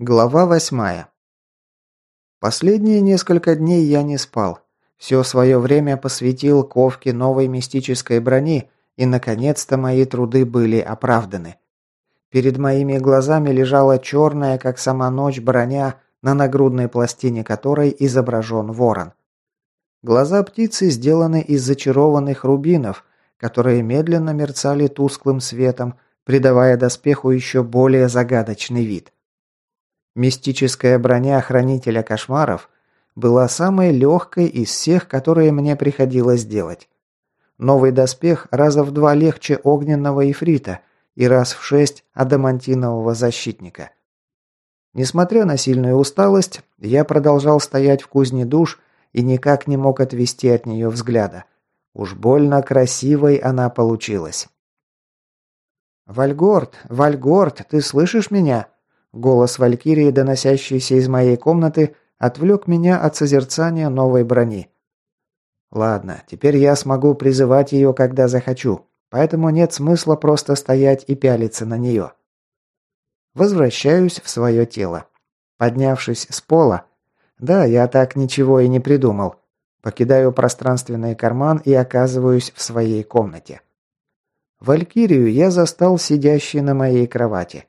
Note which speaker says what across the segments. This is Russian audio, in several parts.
Speaker 1: Глава восьмая. Последние несколько дней я не спал. Все свое время посвятил ковке новой мистической брони, и, наконец-то, мои труды были оправданы. Перед моими глазами лежала черная, как сама ночь, броня, на нагрудной пластине которой изображен ворон. Глаза птицы сделаны из зачарованных рубинов, которые медленно мерцали тусклым светом, придавая доспеху еще более загадочный вид. Мистическая броня Хранителя Кошмаров была самой легкой из всех, которые мне приходилось делать. Новый доспех раза в два легче огненного ифрита и раз в шесть адамантинового защитника. Несмотря на сильную усталость, я продолжал стоять в кузне душ и никак не мог отвести от нее взгляда. Уж больно красивой она получилась. «Вальгорд, Вальгорд, ты слышишь меня?» Голос Валькирии, доносящийся из моей комнаты, отвлек меня от созерцания новой брони. Ладно, теперь я смогу призывать ее, когда захочу, поэтому нет смысла просто стоять и пялиться на нее. Возвращаюсь в свое тело. Поднявшись с пола, да, я так ничего и не придумал, покидаю пространственный карман и оказываюсь в своей комнате. Валькирию я застал сидящей на моей кровати.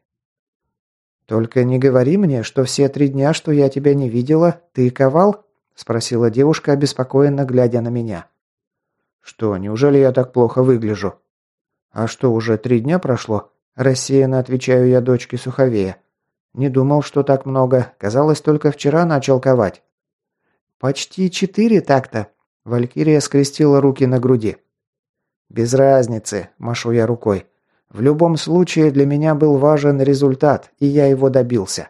Speaker 1: «Только не говори мне, что все три дня, что я тебя не видела, ты ковал?» – спросила девушка, обеспокоенно глядя на меня. «Что, неужели я так плохо выгляжу?» «А что, уже три дня прошло?» – рассеянно отвечаю я дочке Суховея. «Не думал, что так много. Казалось, только вчера начал ковать». «Почти четыре так-то», – Валькирия скрестила руки на груди. «Без разницы», – машу я рукой. В любом случае для меня был важен результат, и я его добился.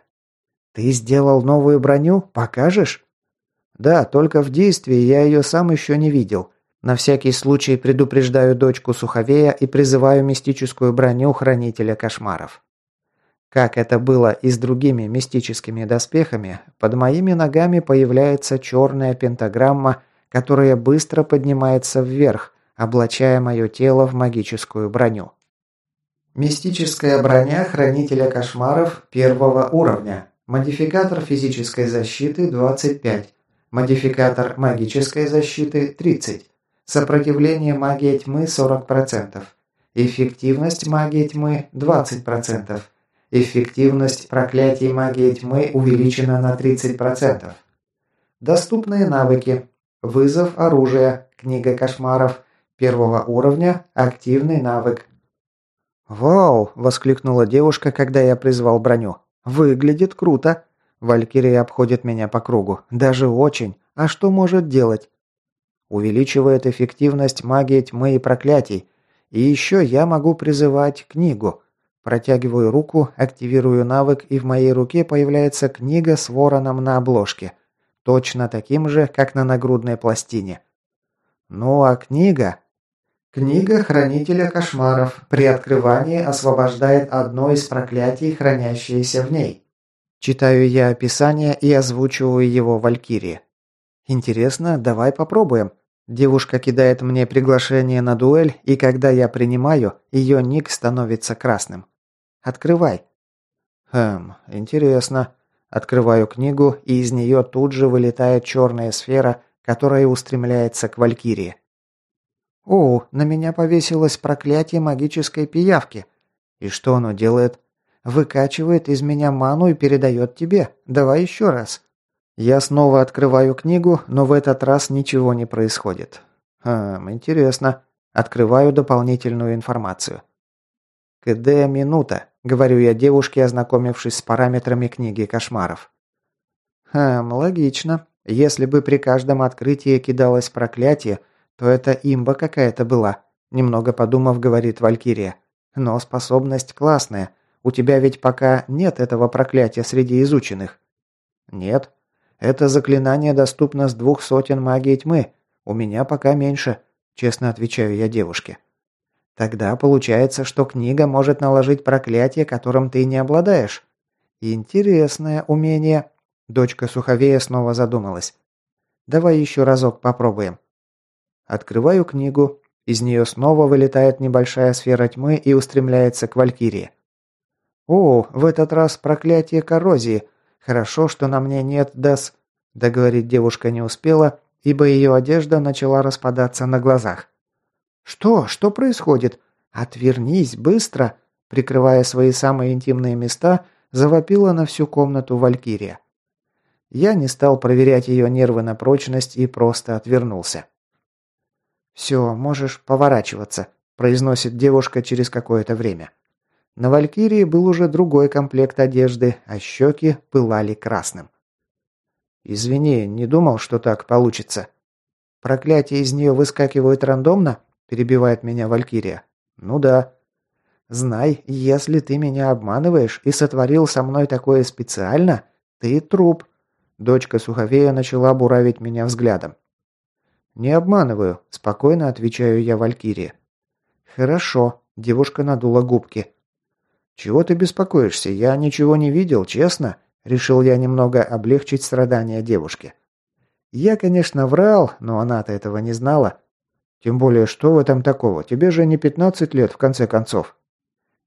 Speaker 1: Ты сделал новую броню? Покажешь? Да, только в действии я ее сам еще не видел. На всякий случай предупреждаю дочку Суховея и призываю мистическую броню Хранителя Кошмаров. Как это было и с другими мистическими доспехами, под моими ногами появляется черная пентаграмма, которая быстро поднимается вверх, облачая мое тело в магическую броню. Мистическая броня Хранителя Кошмаров первого уровня. Модификатор физической защиты 25. Модификатор магической защиты 30. Сопротивление магии тьмы 40%. Эффективность магии тьмы 20%. Эффективность проклятий магии тьмы увеличена на 30%. Доступные навыки. Вызов оружия. Книга кошмаров. Первого уровня. Активный навык. «Вау!» – воскликнула девушка, когда я призвал броню. «Выглядит круто!» Валькирия обходит меня по кругу. «Даже очень! А что может делать?» Увеличивает эффективность магии тьмы и проклятий. И еще я могу призывать книгу. Протягиваю руку, активирую навык, и в моей руке появляется книга с вороном на обложке. Точно таким же, как на нагрудной пластине. Ну а книга... Книга Хранителя Кошмаров при открывании освобождает одно из проклятий, хранящееся в ней. Читаю я описание и озвучиваю его Валькирии. Интересно, давай попробуем. Девушка кидает мне приглашение на дуэль, и когда я принимаю, ее ник становится красным. Открывай. Хм, интересно. Открываю книгу, и из нее тут же вылетает черная сфера, которая устремляется к Валькирии. «О, на меня повесилось проклятие магической пиявки. И что оно делает? Выкачивает из меня ману и передает тебе. Давай еще раз». Я снова открываю книгу, но в этот раз ничего не происходит. Хм, интересно. Открываю дополнительную информацию. «КД минута», — говорю я девушке, ознакомившись с параметрами книги кошмаров. Хм, логично. Если бы при каждом открытии кидалось проклятие, то это имба какая-то была», – немного подумав, говорит Валькирия. «Но способность классная. У тебя ведь пока нет этого проклятия среди изученных». «Нет. Это заклинание доступно с двух сотен магии тьмы. У меня пока меньше», – честно отвечаю я девушке. «Тогда получается, что книга может наложить проклятие, которым ты не обладаешь». «Интересное умение». Дочка Суховея снова задумалась. «Давай еще разок попробуем». Открываю книгу. Из нее снова вылетает небольшая сфера тьмы и устремляется к Валькирии. «О, в этот раз проклятие коррозии. Хорошо, что на мне нет дас...» Договорить девушка не успела, ибо ее одежда начала распадаться на глазах. «Что? Что происходит? Отвернись, быстро!» Прикрывая свои самые интимные места, завопила на всю комнату Валькирия. Я не стал проверять ее нервы на прочность и просто отвернулся. «Все, можешь поворачиваться», – произносит девушка через какое-то время. На Валькирии был уже другой комплект одежды, а щеки пылали красным. «Извини, не думал, что так получится». «Проклятия из нее выскакивают рандомно?» – перебивает меня Валькирия. «Ну да». «Знай, если ты меня обманываешь и сотворил со мной такое специально, ты труп». Дочка Суховея начала буравить меня взглядом. «Не обманываю», – спокойно отвечаю я Валькирии. «Хорошо», – девушка надула губки. «Чего ты беспокоишься? Я ничего не видел, честно?» Решил я немного облегчить страдания девушки. Я, конечно, врал, но она-то этого не знала. Тем более, что в этом такого? Тебе же не 15 лет, в конце концов.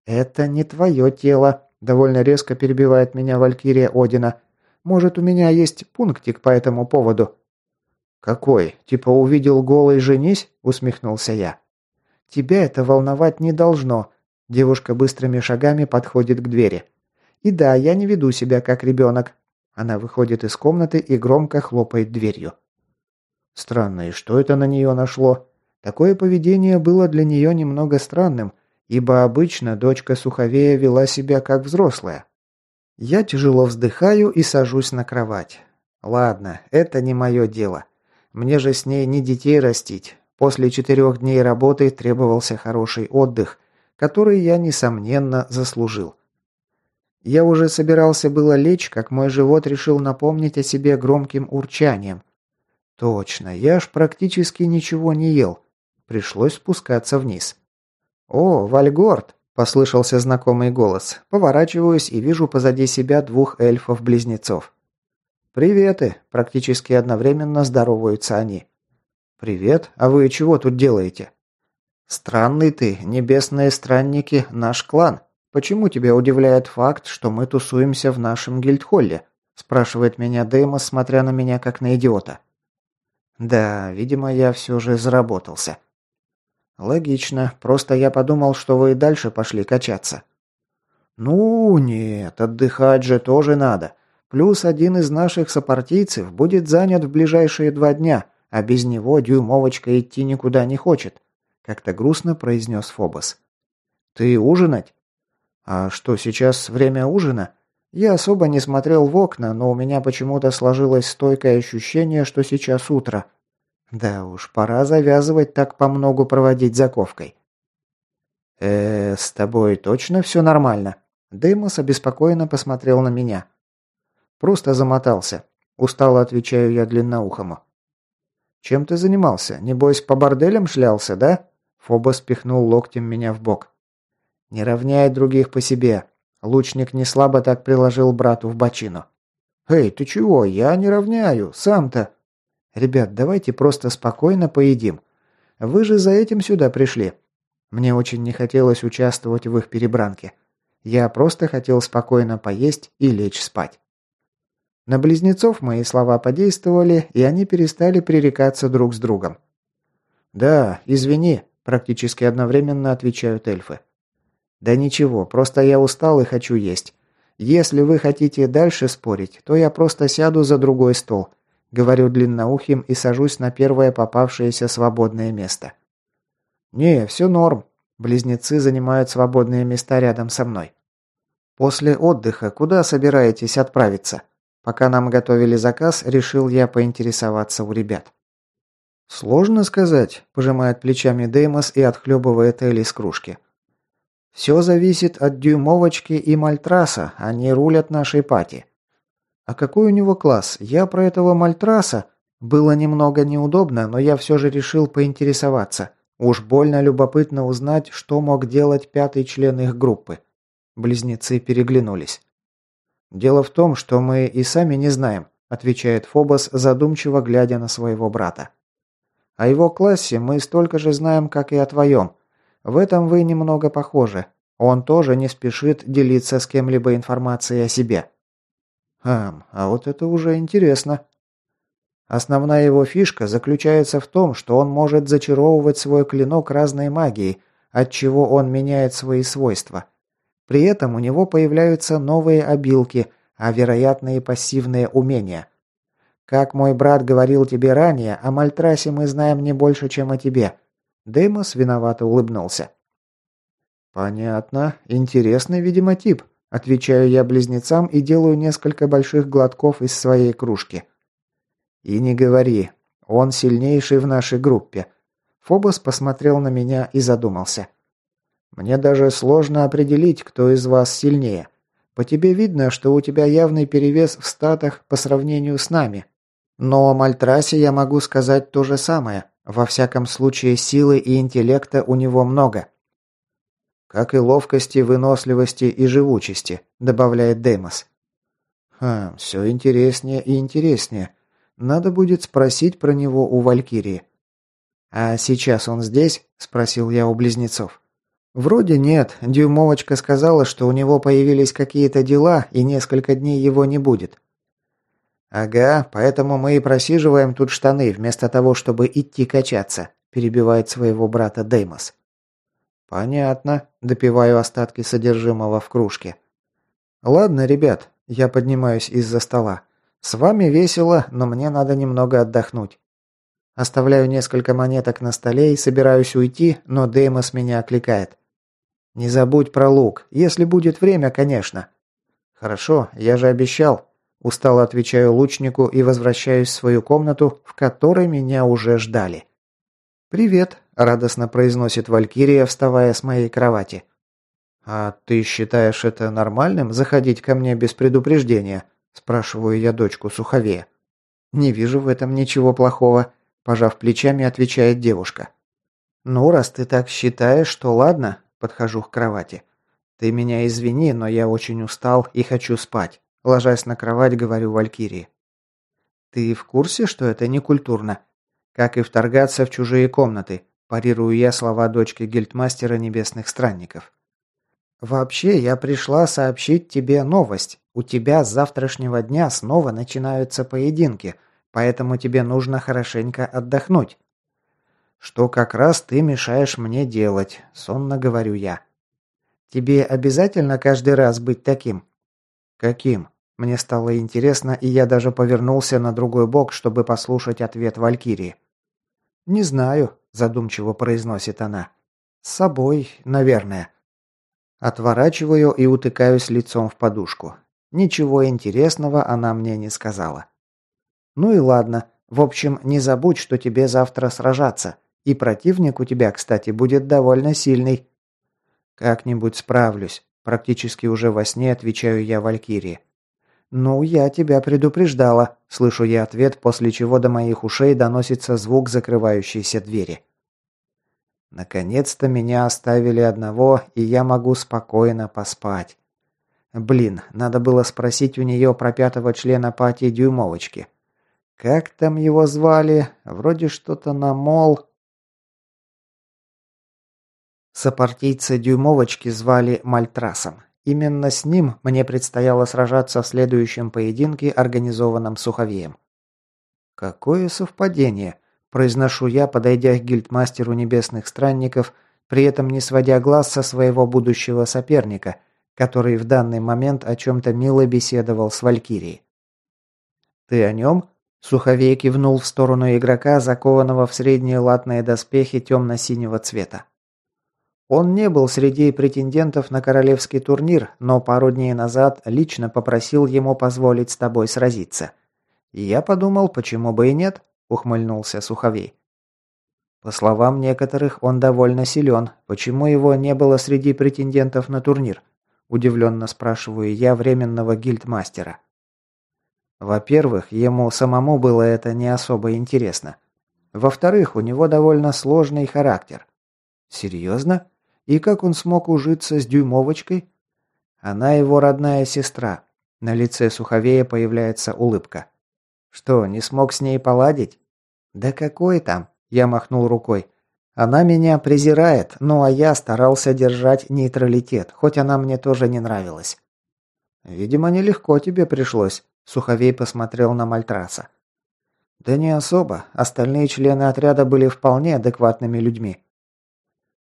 Speaker 1: «Это не твое тело», – довольно резко перебивает меня Валькирия Одина. «Может, у меня есть пунктик по этому поводу?» «Какой? Типа увидел голый женись?» – усмехнулся я. «Тебя это волновать не должно». Девушка быстрыми шагами подходит к двери. И да, я не веду себя как ребенок. Она выходит из комнаты и громко хлопает дверью. Странно, и что это на нее нашло? Такое поведение было для нее немного странным, ибо обычно дочка Суховея вела себя как взрослая. Я тяжело вздыхаю и сажусь на кровать. Ладно, это не мое дело. Мне же с ней не детей растить. После четырех дней работы требовался хороший отдых, который я, несомненно, заслужил. Я уже собирался было лечь, как мой живот решил напомнить о себе громким урчанием. Точно, я ж практически ничего не ел. Пришлось спускаться вниз. «О, Вальгорд!» – послышался знакомый голос. Поворачиваюсь и вижу позади себя двух эльфов-близнецов. «Приветы!» – практически одновременно здороваются они. «Привет, а вы чего тут делаете?» «Странный ты, небесные странники, наш клан», «Почему тебя удивляет факт, что мы тусуемся в нашем гильдхолле?» спрашивает меня Деймос, смотря на меня как на идиота. Да, видимо, я все же заработался. Логично, просто я подумал, что вы и дальше пошли качаться. Ну, нет, отдыхать же тоже надо. Плюс один из наших сопартийцев будет занят в ближайшие два дня, а без него дюймовочка идти никуда не хочет, как-то грустно произнес Фобос. Ты ужинать? А что, сейчас время ужина? Я особо не смотрел в окна, но у меня почему-то сложилось стойкое ощущение, что сейчас утро. Да уж, пора завязывать так по многу проводить заковкой. э с тобой точно все нормально?» Деймос обеспокоенно посмотрел на меня. «Просто замотался». Устало отвечаю я длинноухому. «Чем ты занимался? Небось, по борделям шлялся, да?» Фобос пихнул локтем меня в бок. «Не равняй других по себе». Лучник не слабо так приложил брату в бочину. «Эй, ты чего? Я не равняю. Сам-то...» «Ребят, давайте просто спокойно поедим. Вы же за этим сюда пришли». Мне очень не хотелось участвовать в их перебранке. Я просто хотел спокойно поесть и лечь спать. На близнецов мои слова подействовали, и они перестали пререкаться друг с другом. «Да, извини», – практически одновременно отвечают эльфы. «Да ничего, просто я устал и хочу есть. Если вы хотите дальше спорить, то я просто сяду за другой стол», говорю длинноухим и сажусь на первое попавшееся свободное место. «Не, все норм. Близнецы занимают свободные места рядом со мной». «После отдыха куда собираетесь отправиться?» Пока нам готовили заказ, решил я поинтересоваться у ребят. «Сложно сказать», – пожимает плечами Деймос и отхлебывает Элли из кружки. Все зависит от дюймовочки и мальтраса, они рулят нашей пати. А какой у него класс? Я про этого мальтраса... Было немного неудобно, но я все же решил поинтересоваться. Уж больно любопытно узнать, что мог делать пятый член их группы. Близнецы переглянулись. «Дело в том, что мы и сами не знаем», отвечает Фобос, задумчиво глядя на своего брата. «О его классе мы столько же знаем, как и о твоем. В этом вы немного похожи. Он тоже не спешит делиться с кем-либо информацией о себе. Хм, а вот это уже интересно. Основная его фишка заключается в том, что он может зачаровывать свой клинок разной магией, отчего он меняет свои свойства. При этом у него появляются новые обилки, а вероятно и пассивные умения. Как мой брат говорил тебе ранее, о Мальтрасе мы знаем не больше, чем о тебе. Деймос виновато улыбнулся. Понятно. Интересный, видимо, тип. Отвечаю я близнецам и делаю несколько больших глотков из своей кружки. И не говори. Он сильнейший в нашей группе. Фобос посмотрел на меня и задумался. Мне даже сложно определить, кто из вас сильнее. По тебе видно, что у тебя явный перевес в статах по сравнению с нами. Но о Мальтрасе я могу сказать то же самое. Во всяком случае, силы и интеллекта у него много. Как и ловкости, выносливости и живучести, добавляет Деймос. Хм, все интереснее и интереснее. Надо будет спросить про него у Валькирии. «А сейчас он здесь?» – спросил я у близнецов. «Вроде нет. Дюймовочка сказала, что у него появились какие-то дела, и несколько дней его не будет». «Ага, поэтому мы и просиживаем тут штаны, вместо того, чтобы идти качаться», – перебивает своего брата Деймос. «Понятно», – допиваю остатки содержимого в кружке. «Ладно, ребят, я поднимаюсь из-за стола. С вами весело, но мне надо немного отдохнуть. Оставляю несколько монеток на столе и собираюсь уйти, но Деймос меня окликает. «Не забудь про лук, если будет время, конечно». «Хорошо, я же обещал». Устало отвечаю лучнику и возвращаюсь в свою комнату, в которой меня уже ждали. «Привет», – радостно произносит Валькирия, вставая с моей кровати. «А ты считаешь это нормальным, заходить ко мне без предупреждения?» – спрашиваю я дочку Суховея. «Не вижу в этом ничего плохого», Пожав плечами, отвечает девушка. «Ну, раз ты так считаешь, то ладно», – подхожу к кровати. «Ты меня извини, но я очень устал и хочу спать», – ложась на кровать, говорю Валькирии. «Ты в курсе, что это некультурно? Как и вторгаться в чужие комнаты», – парирую я слова дочки гильдмастера небесных странников. «Вообще, я пришла сообщить тебе новость. У тебя с завтрашнего дня снова начинаются поединки – поэтому тебе нужно хорошенько отдохнуть. Что как раз ты мешаешь мне делать, сонно говорю я. Тебе обязательно каждый раз быть таким? Каким? Мне стало интересно, и я даже повернулся на другой бок, чтобы послушать ответ Валькирии. «Не знаю», – задумчиво произносит она. «С собой, наверное». Отворачиваю и утыкаюсь лицом в подушку. Ничего интересного она мне не сказала. Ну и ладно. В общем, не забудь, что тебе завтра сражаться. И противник у тебя, кстати, будет довольно сильный. Как-нибудь справлюсь. Практически уже во сне отвечаю я Валькирии. «Ну, я тебя предупреждала», – слышу я ответ, после чего до моих ушей доносится звук закрывающейся двери. Наконец-то меня оставили одного, и я могу спокойно поспать. Блин, надо было спросить у нее про пятого члена пати Дюймовочки. Как там его звали? Вроде что-то на мол. Сопартийца дюймовочки звали Мальтрасом. Именно с ним мне предстояло сражаться в следующем поединке, организованном Суховеем. «Какое совпадение!» – произношу я, подойдя к гильдмастеру небесных странников, при этом не сводя глаз со своего будущего соперника, который в данный момент о чем-то мило беседовал с Валькирией. «Ты о нем?» Суховей кивнул в сторону игрока, закованного в средние латные доспехи темно-синего цвета. Он не был среди претендентов на королевский турнир, но пару дней назад лично попросил ему позволить с тобой сразиться. Я подумал, почему бы и нет, ухмыльнулся Суховей. По словам некоторых, он довольно силен. Почему его не было среди претендентов на турнир? Удивленно спрашиваю я временного гильдмастера. Во-первых, ему самому было это не особо интересно. Во-вторых, у него довольно сложный характер. Серьезно? И как он смог ужиться с дюймовочкой? Она его родная сестра. На лице Суховея появляется улыбка. Что, не смог с ней поладить? Да какой там? Я махнул рукой. Она меня презирает, ну а я старался держать нейтралитет, хоть она мне тоже не нравилась. Видимо, нелегко тебе пришлось, Суховей посмотрел на Мальтраса. Да не особо. Остальные члены отряда были вполне адекватными людьми.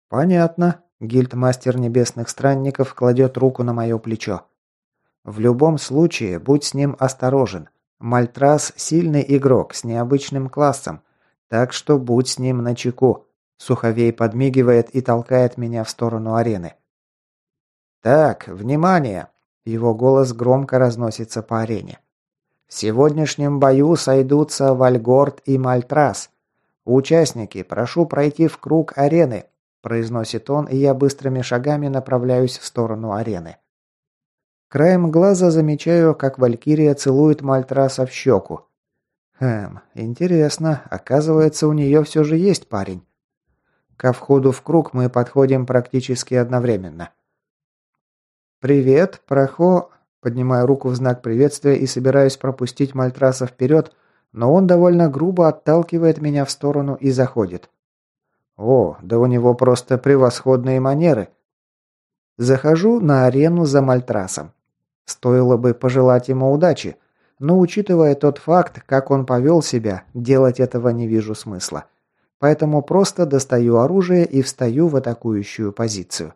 Speaker 1: Понятно. Гильдмастер небесных странников кладет руку на мое плечо. В любом случае, будь с ним осторожен. Мальтрас – сильный игрок с необычным классом, так что будь с ним начеку. Суховей подмигивает и толкает меня в сторону арены. «Так, внимание!» Его голос громко разносится по арене. «В сегодняшнем бою сойдутся Вальгорд и Мальтрас. Участники, прошу пройти в круг арены», произносит он, и я быстрыми шагами направляюсь в сторону арены. Краем глаза замечаю, как Валькирия целует Мальтраса в щеку. Хм, интересно, оказывается, у нее все же есть парень. Ко входу в круг мы подходим практически одновременно. «Привет, прохо...» Поднимаю руку в знак приветствия и собираюсь пропустить Мальтраса вперед, но он довольно грубо отталкивает меня в сторону и заходит. О, да у него просто превосходные манеры. Захожу на арену за Мальтрасом. Стоило бы пожелать ему удачи, но учитывая тот факт, как он повел себя, делать этого не вижу смысла. Поэтому просто достаю оружие и встаю в атакующую позицию.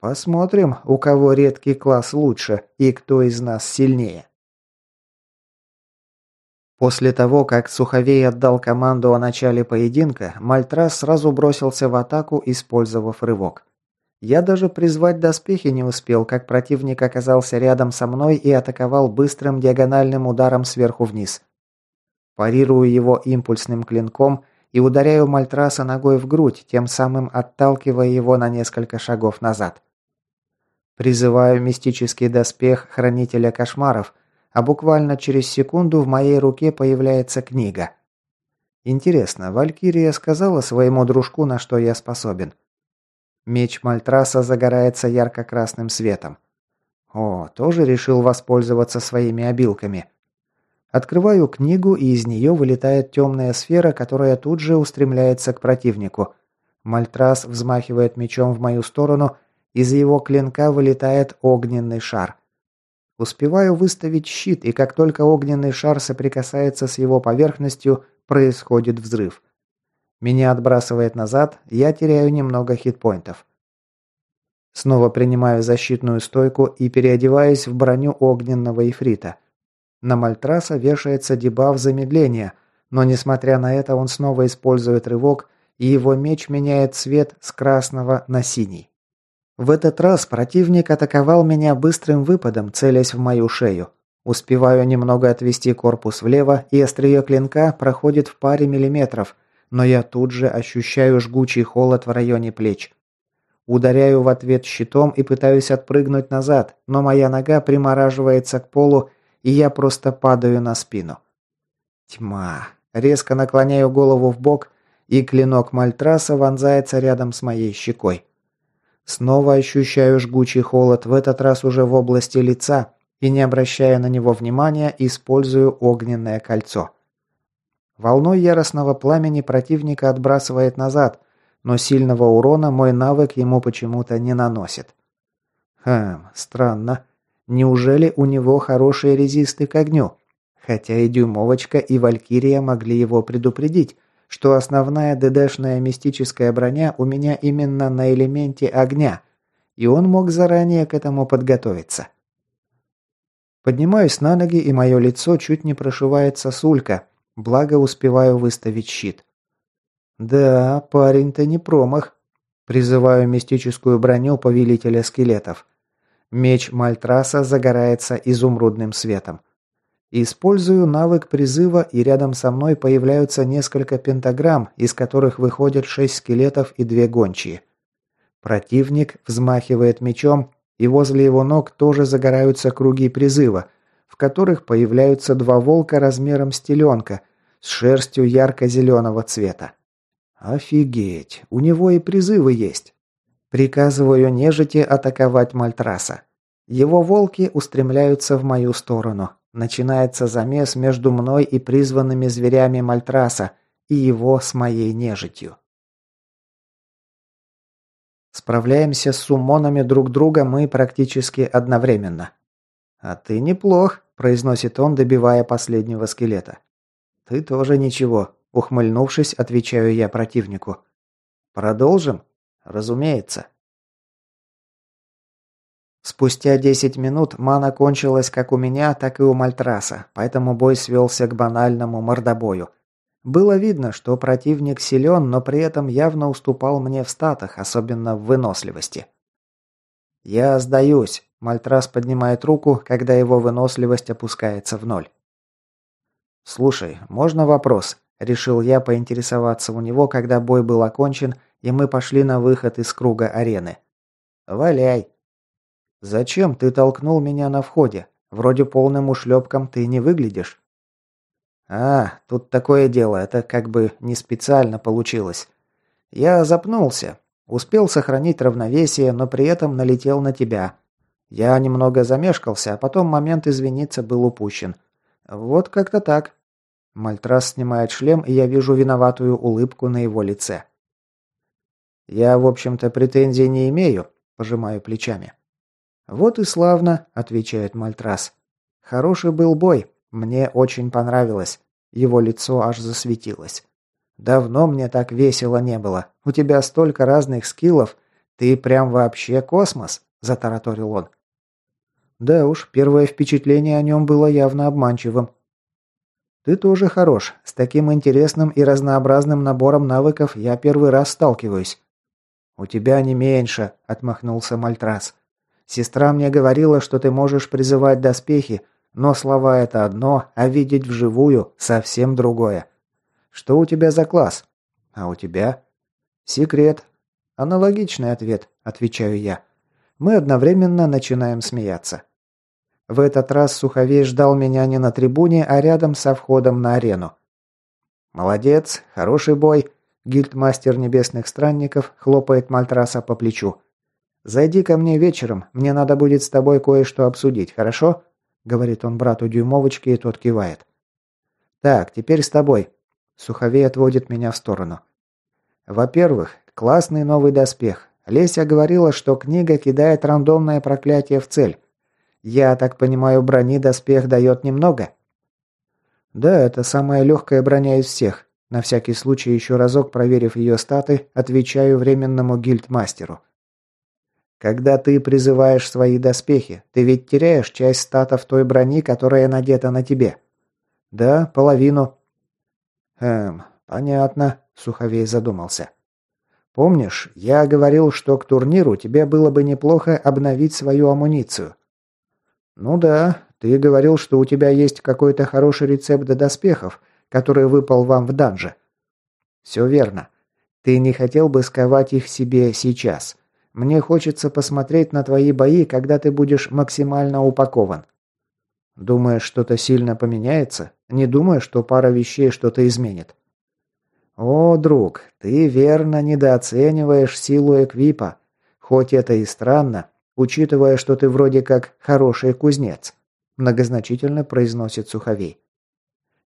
Speaker 1: Посмотрим, у кого редкий класс лучше и кто из нас сильнее. После того, как Суховей отдал команду о начале поединка, Мальтрас сразу бросился в атаку, использовав рывок. Я даже призвать доспехи не успел, как противник оказался рядом со мной и атаковал быстрым диагональным ударом сверху вниз. Парирую его импульсным клинком и ударяю Мальтраса ногой в грудь, тем самым отталкивая его на несколько шагов назад. Призываю мистический доспех Хранителя Кошмаров, а буквально через секунду в моей руке появляется книга. Интересно, Валькирия сказала своему дружку, на что я способен. Меч Мальтраса загорается ярко-красным светом. О, тоже решил воспользоваться своими обилками. Открываю книгу, и из нее вылетает темная сфера, которая тут же устремляется к противнику. Мальтрас взмахивает мечом в мою сторону, из его клинка вылетает огненный шар. Успеваю выставить щит, и как только огненный шар соприкасается с его поверхностью, происходит взрыв. Меня отбрасывает назад, я теряю немного хитпоинтов. Снова принимаю защитную стойку и переодеваюсь в броню огненного ифрита. На Мальтраса вешается дебаф замедления, но несмотря на это он снова использует рывок, и его меч меняет цвет с красного на синий. В этот раз противник атаковал меня быстрым выпадом, целясь в мою шею. Успеваю немного отвести корпус влево, и острие клинка проходит в паре миллиметров, но я тут же ощущаю жгучий холод в районе плеч. Ударяю в ответ щитом и пытаюсь отпрыгнуть назад, но моя нога примораживается к полу, и я просто падаю на спину. Тьма. Резко наклоняю голову в бок, и клинок Мальтраса вонзается рядом с моей щекой. Снова ощущаю жгучий холод, в этот раз уже в области лица, и не обращая на него внимания, использую огненное кольцо. Волной яростного пламени противника отбрасывает назад, но сильного урона мой навык ему почему-то не наносит. Хм, странно. Неужели у него хорошие резисты к огню? Хотя и Дюймовочка, и Валькирия могли его предупредить, что основная ДДшная мистическая броня у меня именно на элементе огня, и он мог заранее к этому подготовиться. Поднимаюсь на ноги, и мое лицо чуть не прошивает сосулька, благо успеваю выставить щит. Да, парень-то не промах. Призываю мистическую броню повелителя скелетов. Меч Мальтраса загорается изумрудным светом. Использую навык призыва, и рядом со мной появляются несколько пентаграмм, из которых выходят шесть скелетов и две гончие. Противник взмахивает мечом, и возле его ног тоже загораются круги призыва, в которых появляются два волка размером с теленка, с шерстью ярко-зеленого цвета. Офигеть, у него и призывы есть. Приказываю нежити атаковать Мальтраса. Его волки устремляются в мою сторону. Начинается замес между мной и призванными зверями Мальтраса, и его с моей нежитью. Справляемся с суммонами друг друга мы практически одновременно. А ты неплох, произносит он, добивая последнего скелета. Ты тоже ничего, ухмыльнувшись, отвечаю я противнику. Продолжим? Разумеется. Спустя 10 минут мана кончилась как у меня, так и у Мальтраса, поэтому бой свелся к банальному мордобою. Было видно, что противник силен, но при этом явно уступал мне в статах, особенно в выносливости. «Я сдаюсь», – Мальтрас поднимает руку, когда его выносливость опускается в ноль. «Слушай, можно вопрос?» – решил я поинтересоваться у него, когда бой был окончен, и мы пошли на выход из круга арены. «Валяй!» «Зачем ты толкнул меня на входе? Вроде полным ушлепком ты не выглядишь». «А, тут такое дело, это как бы не специально получилось. Я запнулся. Успел сохранить равновесие, но при этом налетел на тебя. Я немного замешкался, а потом момент извиниться был упущен. Вот как-то так». Мальтрас снимает шлем, и я вижу виноватую улыбку на его лице. «Я, в общем-то, претензий не имею», – пожимаю плечами. «Вот и славно», – отвечает Мальтрас. «Хороший был бой. Мне очень понравилось». Его лицо аж засветилось. «Давно мне так весело не было. У тебя столько разных скиллов. Ты прям вообще космос», – затараторил он. Да уж, первое впечатление о нем было явно обманчивым. «Ты тоже хорош. С таким интересным и разнообразным набором навыков я первый раз сталкиваюсь». «У тебя не меньше», – отмахнулся Мальтрас. Сестра мне говорила, что ты можешь призывать доспехи, но слова это одно, а видеть вживую совсем другое. Что у тебя за класс? А у тебя? Секрет. Аналогичный ответ, отвечаю я. Мы одновременно начинаем смеяться. В этот раз Суховей ждал меня не на трибуне, а рядом со входом на арену. «Молодец, хороший бой», — гильдмастер небесных странников хлопает Мальтраса по плечу. «Зайди ко мне вечером, мне надо будет с тобой кое-что обсудить, хорошо?» Говорит он брату Дюймовочке, и тот кивает. «Так, теперь с тобой». Суховей отводит меня в сторону. «Во-первых, классный новый доспех. Леся говорила, что книга кидает рандомное проклятие в цель. Я так понимаю, брони доспех дает немного?» «Да, это самая легкая броня из всех. На всякий случай, еще разок проверив ее статы, отвечаю временному гильдмастеру. Когда ты призываешь свои доспехи, ты ведь теряешь часть статов той брони, которая надета на тебе. Да, половину. Эм, понятно, Суховей задумался. Помнишь, я говорил, что к турниру тебе было бы неплохо обновить свою амуницию. Ну да, ты говорил, что у тебя есть какой-то хороший рецепт доспехов, который выпал вам в данже. Все верно. Ты не хотел бы сковать их себе сейчас. Мне хочется посмотреть на твои бои, когда ты будешь максимально упакован. Думаешь, что-то сильно поменяется? Не думаю, что пара вещей что-то изменит. О, друг, ты верно недооцениваешь силу эквипа. Хоть это и странно, учитывая, что ты вроде как хороший кузнец, многозначительно произносит Суховей.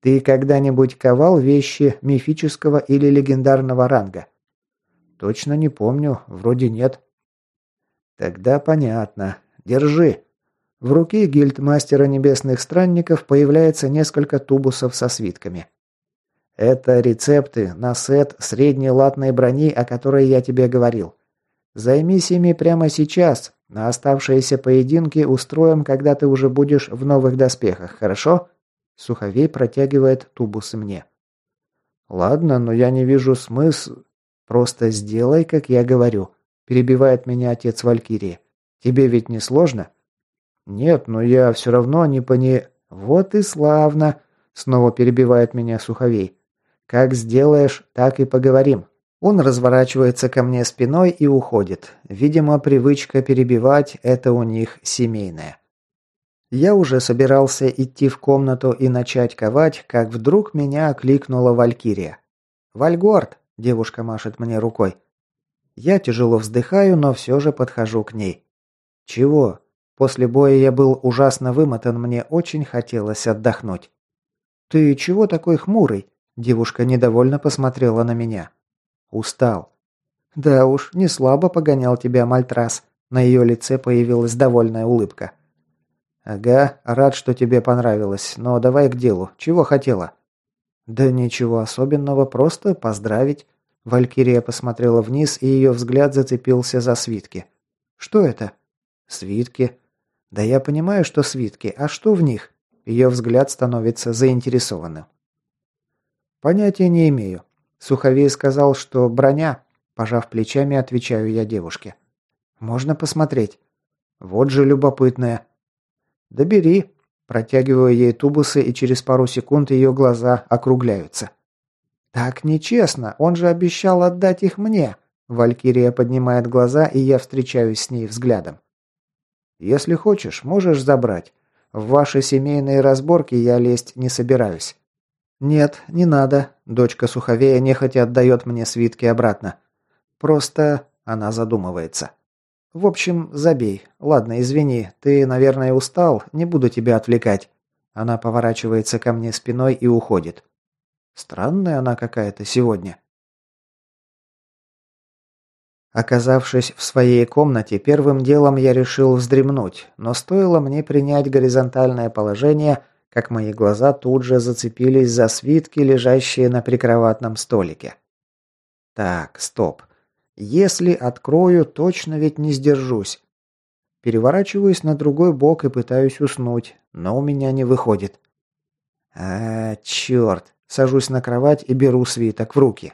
Speaker 1: Ты когда-нибудь ковал вещи мифического или легендарного ранга? Точно не помню, вроде нет. Тогда понятно. Держи. В руке гильдмастера небесных странников появляется несколько тубусов со свитками. Это рецепты на сет средней латной брони, о которой я тебе говорил. Займись ими прямо сейчас, на оставшиеся поединки устроим, когда ты уже будешь в новых доспехах, хорошо? Суховей протягивает тубусы мне. Ладно, но я не вижу смысла. Просто сделай, как я говорю. Перебивает меня отец Валькирии. Тебе ведь не сложно? Нет, но я все равно не пони... Вот и славно. Снова перебивает меня Суховей. Как сделаешь, так и поговорим. Он разворачивается ко мне спиной и уходит. Видимо, привычка перебивать – это у них семейная. Я уже собирался идти в комнату и начать ковать, как вдруг меня окликнула Валькирия. «Вальгорд!» – девушка машет мне рукой. Я тяжело вздыхаю, но все же подхожу к ней. Чего? После боя я был ужасно вымотан, мне очень хотелось отдохнуть. «Ты чего такой хмурый?» Девушка недовольно посмотрела на меня. «Устал». Да уж, не слабо погонял тебя Мальтрас. На ее лице появилась довольная улыбка. «Ага, рад, что тебе понравилось, но давай к делу. Чего хотела?» «Да ничего особенного, просто поздравить». Валькирия посмотрела вниз, и ее взгляд зацепился за свитки. «Что это?» «Свитки». «Да я понимаю, что свитки. А что в них?» Ее взгляд становится заинтересованным. «Понятия не имею. Суховей сказал, что броня». Пожав плечами, отвечаю я девушке. «Можно посмотреть?» «Вот же любопытная». «Да бери». Протягиваю ей тубусы, и через пару секунд ее глаза округляются. «Так нечестно, он же обещал отдать их мне!» Валькирия поднимает глаза, и я встречаюсь с ней взглядом. «Если хочешь, можешь забрать. В ваши семейные разборки я лезть не собираюсь». «Нет, не надо», – дочка Суховея нехотя отдает мне свитки обратно. «Просто...» – она задумывается. «В общем, забей. Ладно, извини, ты, наверное, устал, не буду тебя отвлекать». Она поворачивается ко мне спиной и уходит. Странная она какая-то сегодня. Оказавшись в своей комнате, первым делом я решил вздремнуть, но стоило мне принять горизонтальное положение, как мои глаза тут же зацепились за свитки, лежащие на прикроватном столике. Так, стоп. Если открою, точно ведь не сдержусь. Переворачиваюсь на другой бок и пытаюсь уснуть, но у меня не выходит. А, черт. Сажусь на кровать и беру свиток в руки.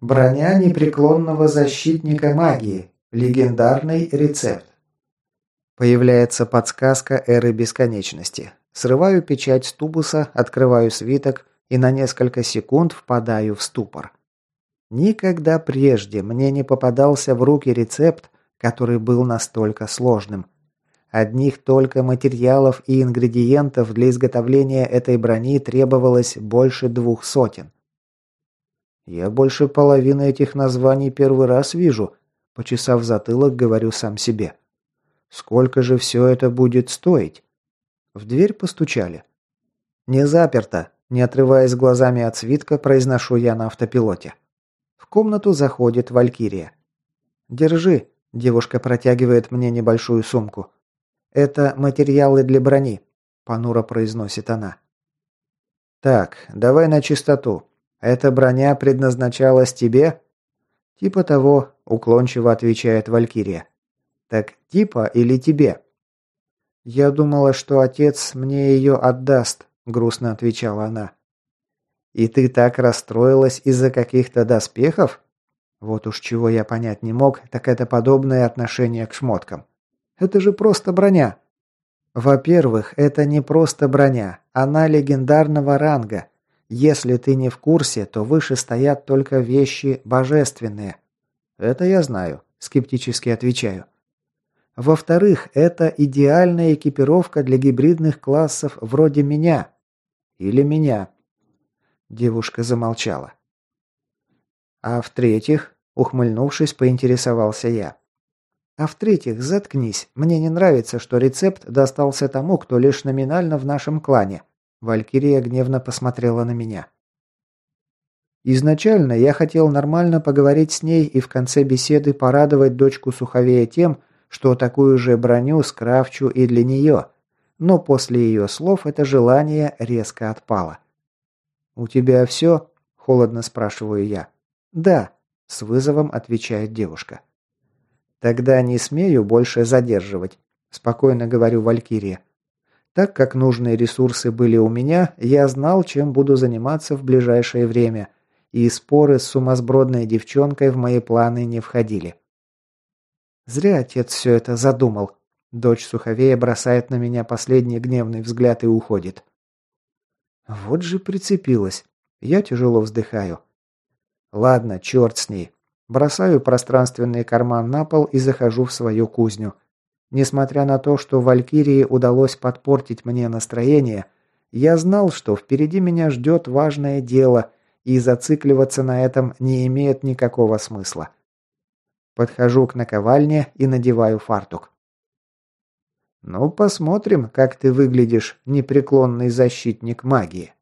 Speaker 1: Броня непреклонного защитника магии. Легендарный рецепт. Появляется подсказка эры бесконечности. Срываю печать с тубуса, открываю свиток и на несколько секунд впадаю в ступор. Никогда прежде мне не попадался в руки рецепт, который был настолько сложным. Одних только материалов и ингредиентов для изготовления этой брони требовалось больше двух сотен. Я больше половины этих названий первый раз вижу, почесав затылок, говорю сам себе. Сколько же все это будет стоить? В дверь постучали. Не заперто, не отрываясь глазами от свитка, произношу я на автопилоте. В комнату заходит Валькирия. «Держи», – девушка протягивает мне небольшую сумку. «Это материалы для брони», – понуро произносит она. «Так, давай на чистоту. Эта броня предназначалась тебе?» «Типа того», – уклончиво отвечает Валькирия. «Так типа или тебе?» «Я думала, что отец мне ее отдаст», – грустно отвечала она. «И ты так расстроилась из-за каких-то доспехов?» Вот уж чего я понять не мог, так это подобное отношение к шмоткам. Это же просто броня. Во-первых, это не просто броня, она легендарного ранга. Если ты не в курсе, то выше стоят только вещи божественные. Это я знаю, скептически отвечаю. Во-вторых, это идеальная экипировка для гибридных классов вроде меня. Или меня. Девушка замолчала. А в-третьих, ухмыльнувшись, поинтересовался я. А в-третьих, заткнись. Мне не нравится, что рецепт достался тому, кто лишь номинально в нашем клане. Валькирия гневно посмотрела на меня. Изначально я хотел нормально поговорить с ней и в конце беседы порадовать дочку Суховея тем, что такую же броню скрафчу и для нее, но после ее слов это желание резко отпало. «У тебя все?» – холодно спрашиваю я. «Да», – с вызовом отвечает девушка. «Тогда не смею больше задерживать», – спокойно говорю Валькирия. Так как нужные ресурсы были у меня, я знал, чем буду заниматься в ближайшее время, и споры с сумасбродной девчонкой в мои планы не входили. Зря отец все это задумал. Дочь Суховея бросает на меня последний гневный взгляд и уходит. Вот же прицепилась. Я тяжело вздыхаю. Ладно, черт с ней. Бросаю пространственный карман на пол и захожу в свою кузню. Несмотря на то, что Валькирии удалось подпортить мне настроение, я знал, что впереди меня ждет важное дело, и зацикливаться на этом не имеет никакого смысла. Подхожу к наковальне и надеваю фартук. «Ну, посмотрим, как ты выглядишь, непреклонный защитник магии».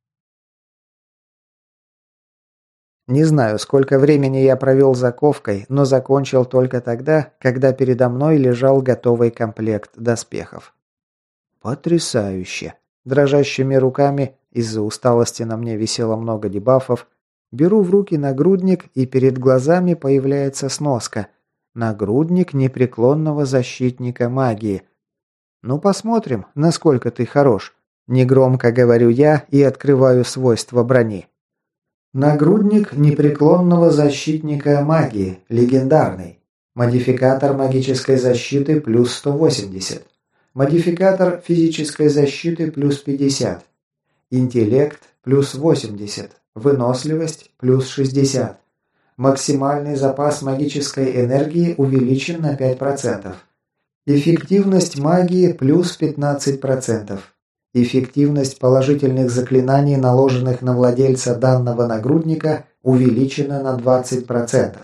Speaker 1: Не знаю, сколько времени я провел за ковкой, но закончил только тогда, когда передо мной лежал готовый комплект доспехов. Потрясающе. Дрожащими руками, из-за усталости на мне висело много дебафов, беру в руки нагрудник и перед глазами появляется сноска. Нагрудник непреклонного защитника магии. Ну посмотрим, насколько ты хорош. Негромко говорю я и открываю свойства брони. Нагрудник непреклонного защитника магии, легендарный. Модификатор магической защиты плюс 180. Модификатор физической защиты плюс 50. Интеллект плюс 80. Выносливость плюс 60. Максимальный запас магической энергии увеличен на 5%. Эффективность магии плюс 15%. Эффективность положительных заклинаний, наложенных на владельца данного нагрудника, увеличена на 20%.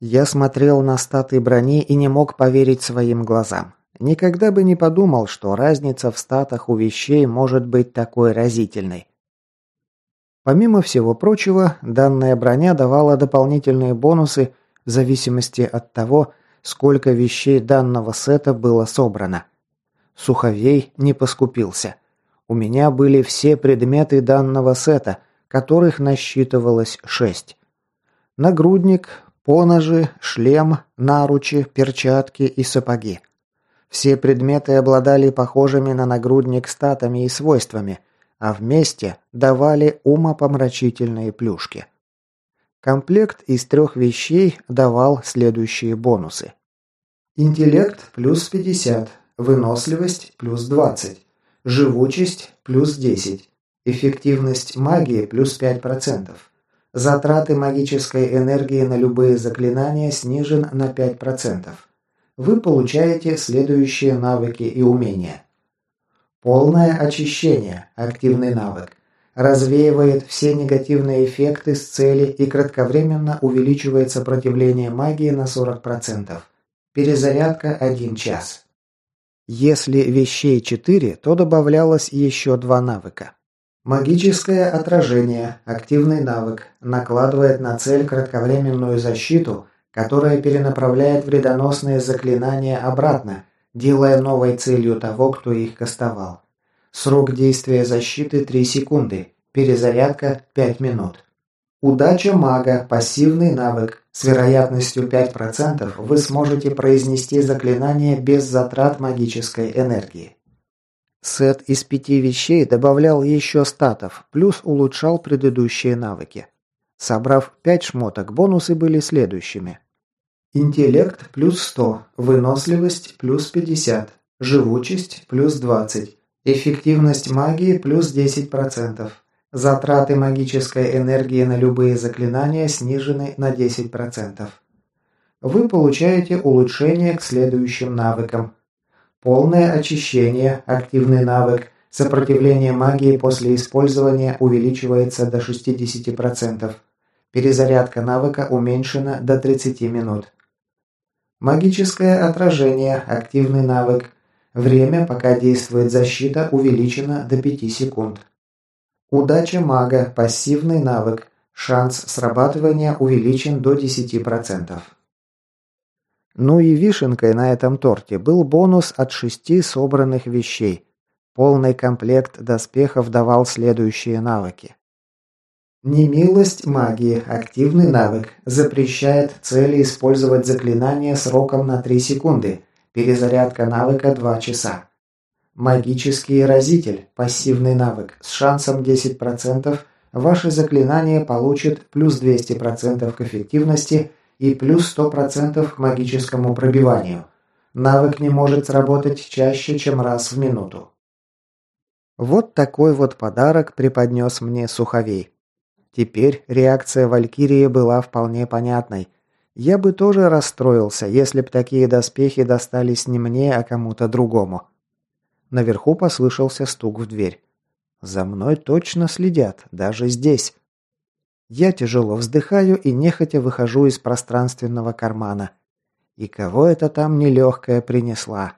Speaker 1: Я смотрел на статы брони и не мог поверить своим глазам. Никогда бы не подумал, что разница в статах у вещей может быть такой разительной. Помимо всего прочего, данная броня давала дополнительные бонусы в зависимости от того, сколько вещей данного сета было собрано. Суховей не поскупился. У меня были все предметы данного сета, которых насчитывалось шесть. Нагрудник, поножи, шлем, наручи, перчатки и сапоги. Все предметы обладали похожими на нагрудник статами и свойствами, а вместе давали умопомрачительные плюшки. Комплект из трех вещей давал следующие бонусы. Интеллект плюс 50, выносливость плюс 20, Живучесть – плюс 10. Эффективность магии – плюс 5%. Затраты магической энергии на любые заклинания снижен на 5%. Вы получаете следующие навыки и умения. Полное очищение – активный навык. Развеивает все негативные эффекты с цели и кратковременно увеличивает сопротивление магии на 40%. Перезарядка 1 час. Если вещей 4, то добавлялось еще два навыка. Магическое отражение, активный навык, накладывает на цель кратковременную защиту, которая перенаправляет вредоносные заклинания обратно, делая новой целью того, кто их кастовал. Срок действия защиты 3 секунды, перезарядка 5 минут. Удача мага, пассивный навык. С вероятностью 5% вы сможете произнести заклинание без затрат магической энергии. Сет из пяти вещей добавлял еще статов, плюс улучшал предыдущие навыки. Собрав 5 шмоток, бонусы были следующими. Интеллект плюс 100, выносливость плюс 50, живучесть плюс 20, эффективность магии плюс 10%, Затраты магической энергии на любые заклинания снижены на 10%. Вы получаете улучшение к следующим навыкам. Полное очищение, активный навык, сопротивление магии после использования увеличивается до 60%. Перезарядка навыка уменьшена до 30 минут. Магическое отражение, активный навык. Время, пока действует защита, увеличено до 5 секунд. Удача мага, пассивный навык. Шанс срабатывания увеличен до 10%. Ну и вишенкой на этом торте был бонус от шести собранных вещей. Полный комплект доспехов давал следующие навыки. Немилость магии, активный навык, запрещает цели использовать заклинание сроком на 3 секунды. Перезарядка навыка 2 часа. Магический разитель, пассивный навык, с шансом 10%, ваше заклинание получит плюс 200% к эффективности и плюс 100% к магическому пробиванию. Навык не может сработать чаще, чем раз в минуту. Вот такой вот подарок преподнес мне Суховей. Теперь реакция Валькирии была вполне понятной. Я бы тоже расстроился, если б такие доспехи достались не мне, а кому-то другому. Наверху послышался стук в дверь. За мной точно следят, даже здесь. Я тяжело вздыхаю и нехотя выхожу из пространственного кармана. И кого это там нелегкая принесла?